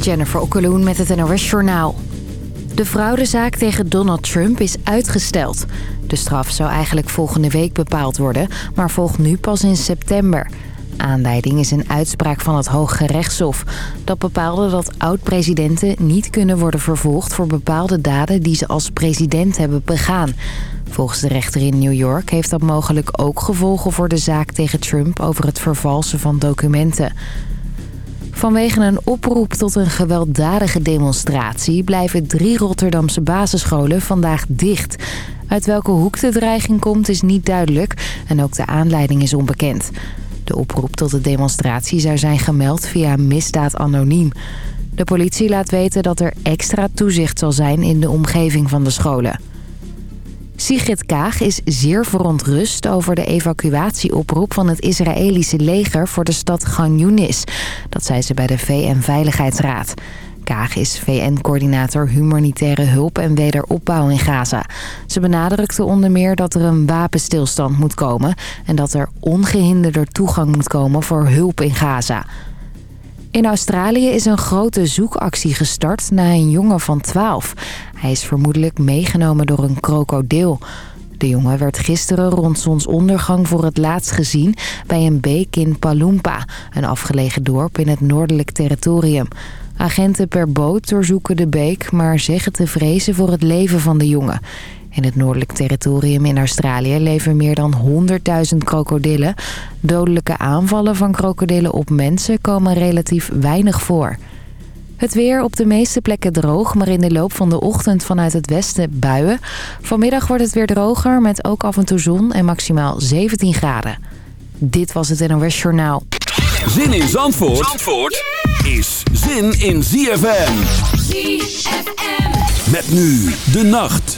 Jennifer Okkeloen met het NOS Journaal. De fraudezaak tegen Donald Trump is uitgesteld. De straf zou eigenlijk volgende week bepaald worden, maar volgt nu pas in september. Aanleiding is een uitspraak van het Hoge Rechtshof. Dat bepaalde dat oud-presidenten niet kunnen worden vervolgd... voor bepaalde daden die ze als president hebben begaan. Volgens de rechter in New York heeft dat mogelijk ook gevolgen voor de zaak tegen Trump... over het vervalsen van documenten. Vanwege een oproep tot een gewelddadige demonstratie... blijven drie Rotterdamse basisscholen vandaag dicht. Uit welke hoek de dreiging komt is niet duidelijk... en ook de aanleiding is onbekend. De oproep tot de demonstratie zou zijn gemeld via Misdaad Anoniem. De politie laat weten dat er extra toezicht zal zijn in de omgeving van de scholen. Sigrid Kaag is zeer verontrust over de evacuatieoproep van het Israëlische leger voor de stad Gan Yunis. Dat zei ze bij de VN-veiligheidsraad. Kaag is VN-coördinator humanitaire hulp en wederopbouw in Gaza. Ze benadrukte onder meer dat er een wapenstilstand moet komen... en dat er ongehinderder toegang moet komen voor hulp in Gaza. In Australië is een grote zoekactie gestart na een jongen van 12. Hij is vermoedelijk meegenomen door een krokodil. De jongen werd gisteren rond zonsondergang voor het laatst gezien... bij een beek in Palumpa, een afgelegen dorp in het noordelijk territorium. Agenten per boot doorzoeken de beek, maar zeggen te vrezen voor het leven van de jongen. In het noordelijk territorium in Australië leven meer dan 100.000 krokodillen. Dodelijke aanvallen van krokodillen op mensen komen relatief weinig voor. Het weer op de meeste plekken droog, maar in de loop van de ochtend vanuit het westen buien. Vanmiddag wordt het weer droger met ook af en toe zon en maximaal 17 graden. Dit was het NOS Journaal. Zin in Zandvoort, Zandvoort is zin in ZFM. ZFM. Met nu de nacht.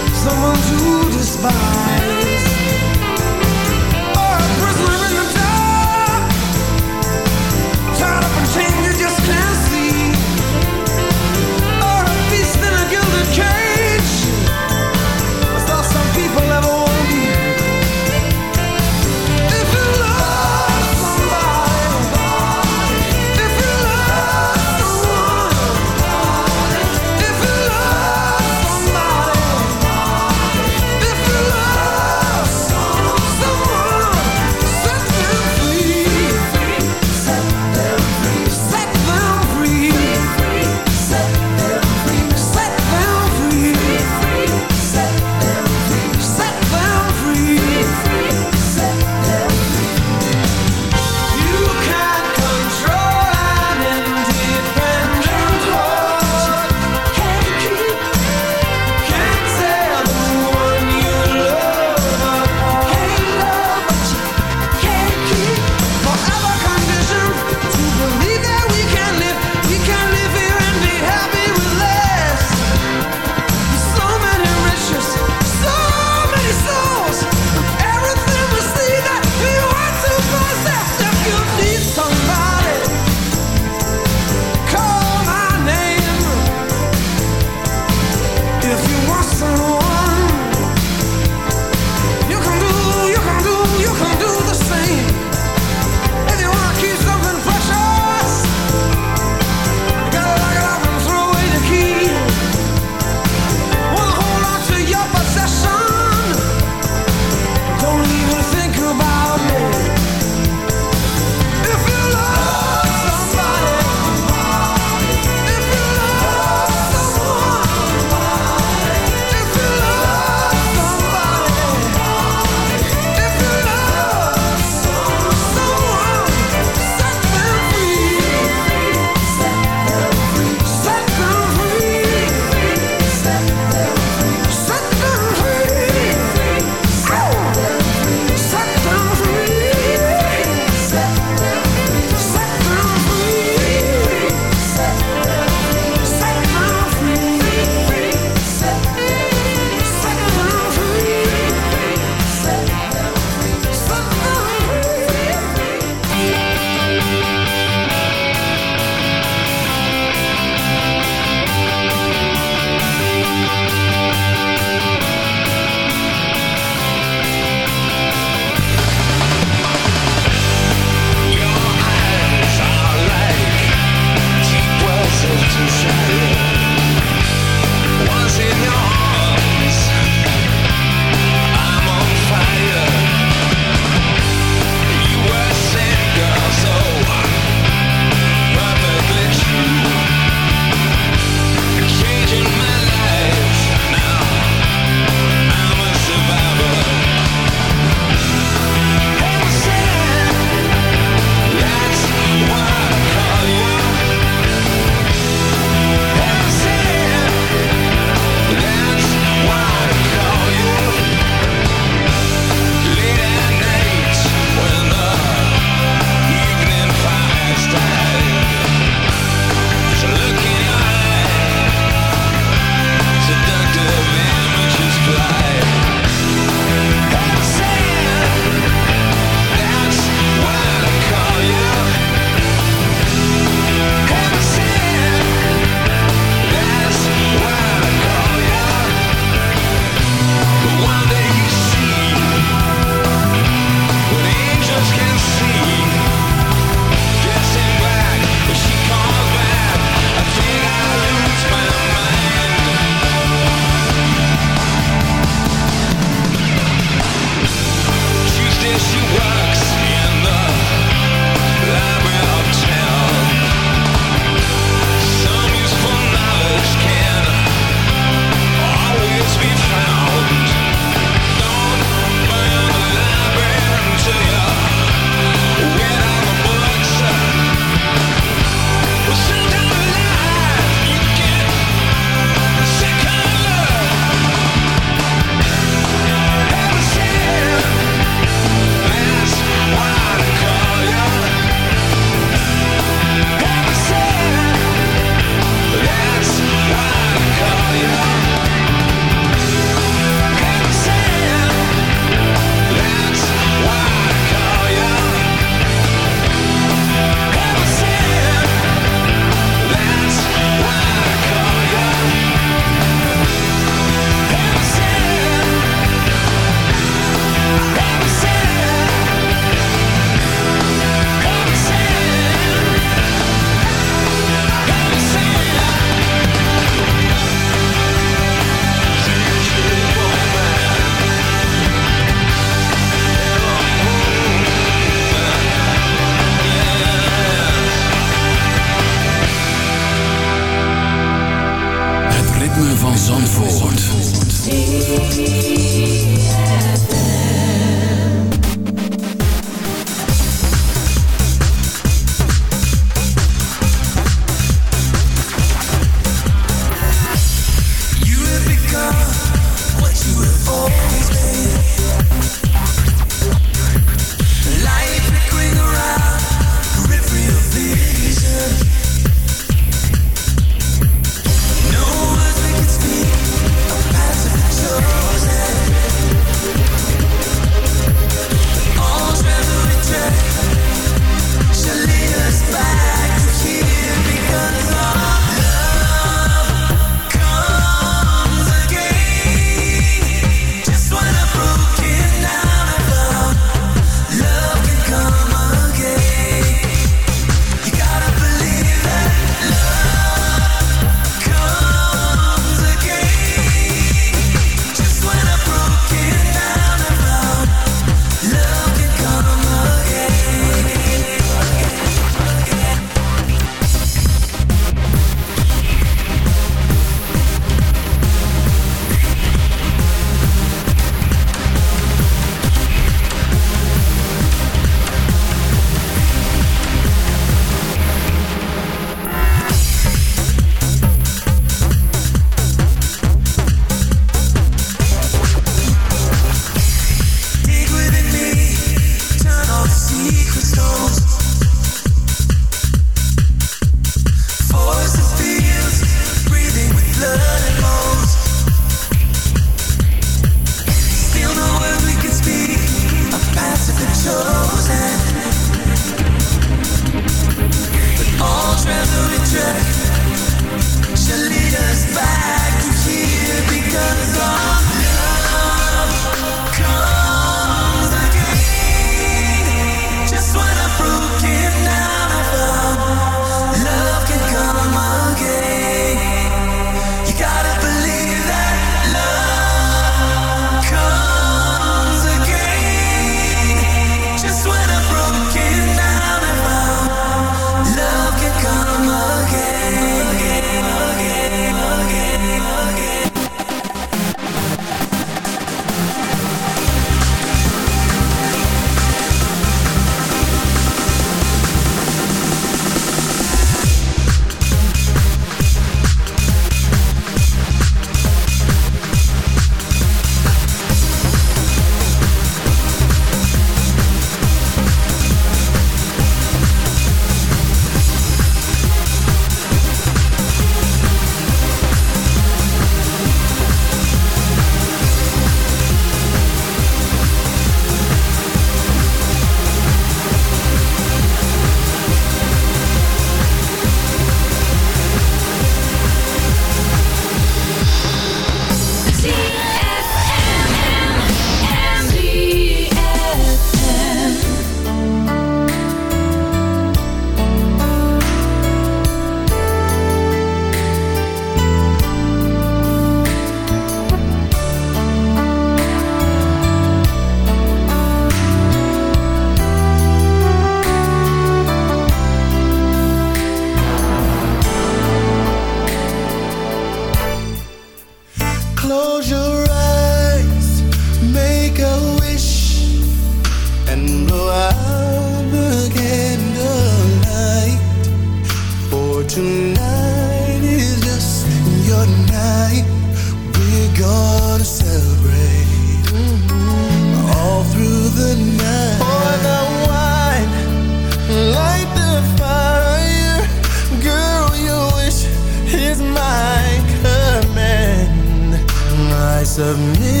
of me.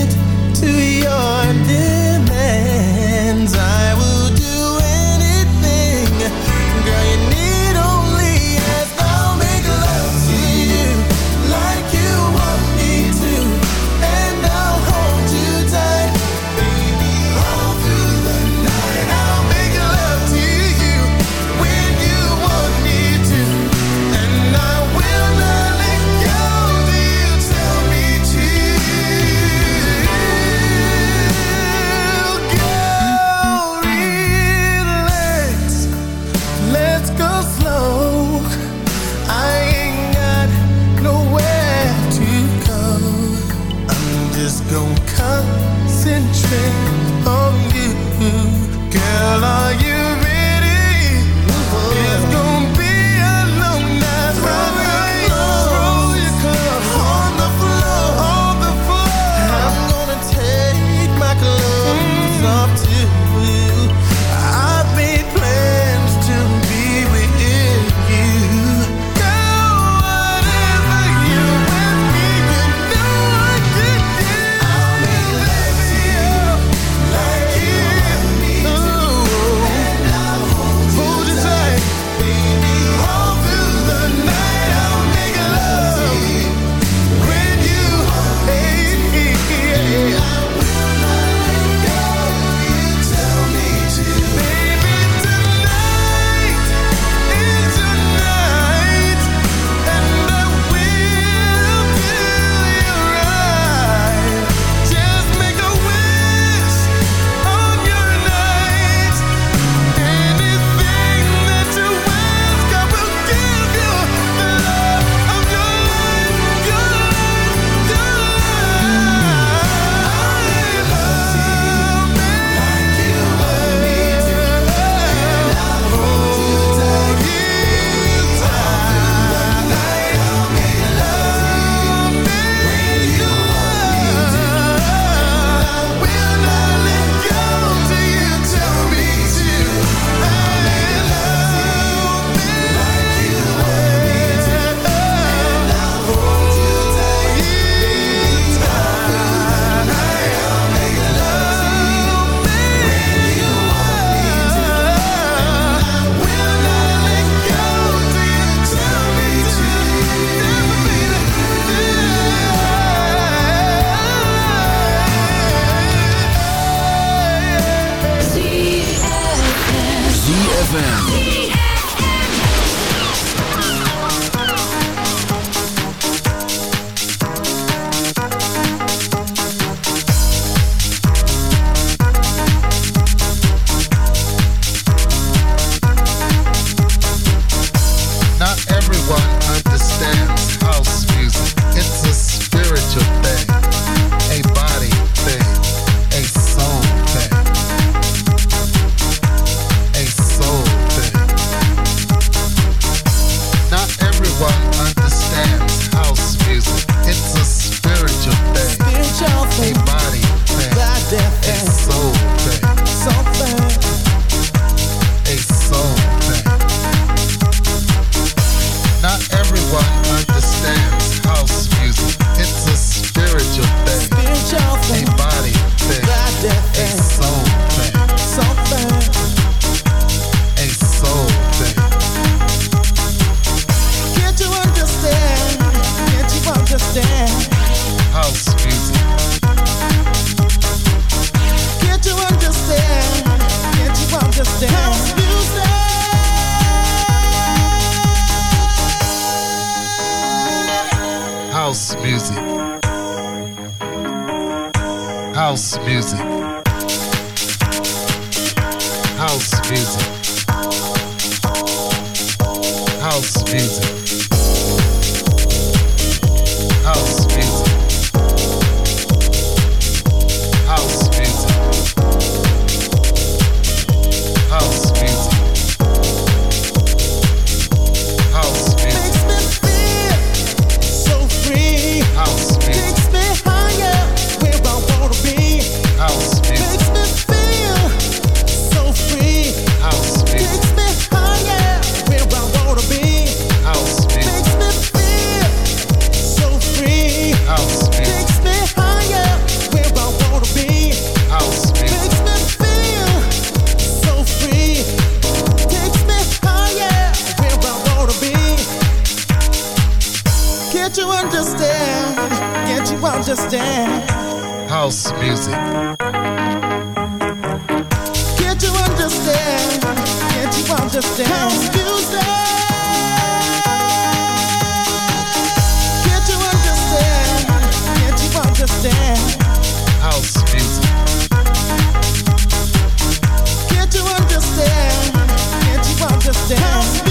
House music. Can't you understand? Can't you understand?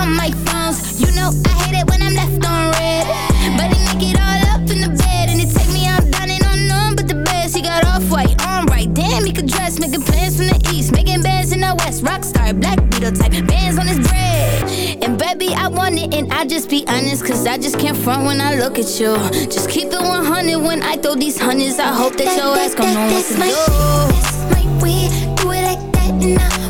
on my phones. You know I hate it when I'm left on red. But they make it all up in the bed. And they take me out down and on none but the best. He got off white, on right. Damn, he could dress. Making plans from the east. Making bands in the west. Rockstar, black beetle type. Bands on his bread. And baby, I want it. And I just be honest. Cause I just can't front when I look at you. Just keep it 100 when I throw these hundreds. I hope that, your ass gon' know what to do. this. Might way. Do it like that now?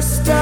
just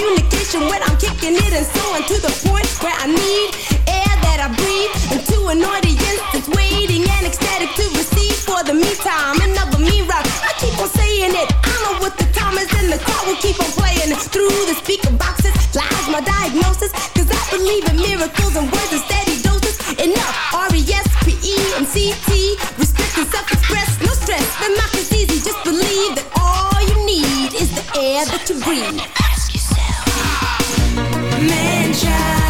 communication when I'm kicking it and soaring to the point where I need air that I breathe into an audience that's waiting and ecstatic to receive for the meantime another me rock. I keep on saying it. I know what the time is and the crowd will keep on playing through the speaker boxes. Lies my diagnosis, cause I believe in miracles and words and steady doses. Enough. R-E-S-P-E and Respect and self-express, no stress. The mock is easy, just believe that all you need is the air that you breathe shine.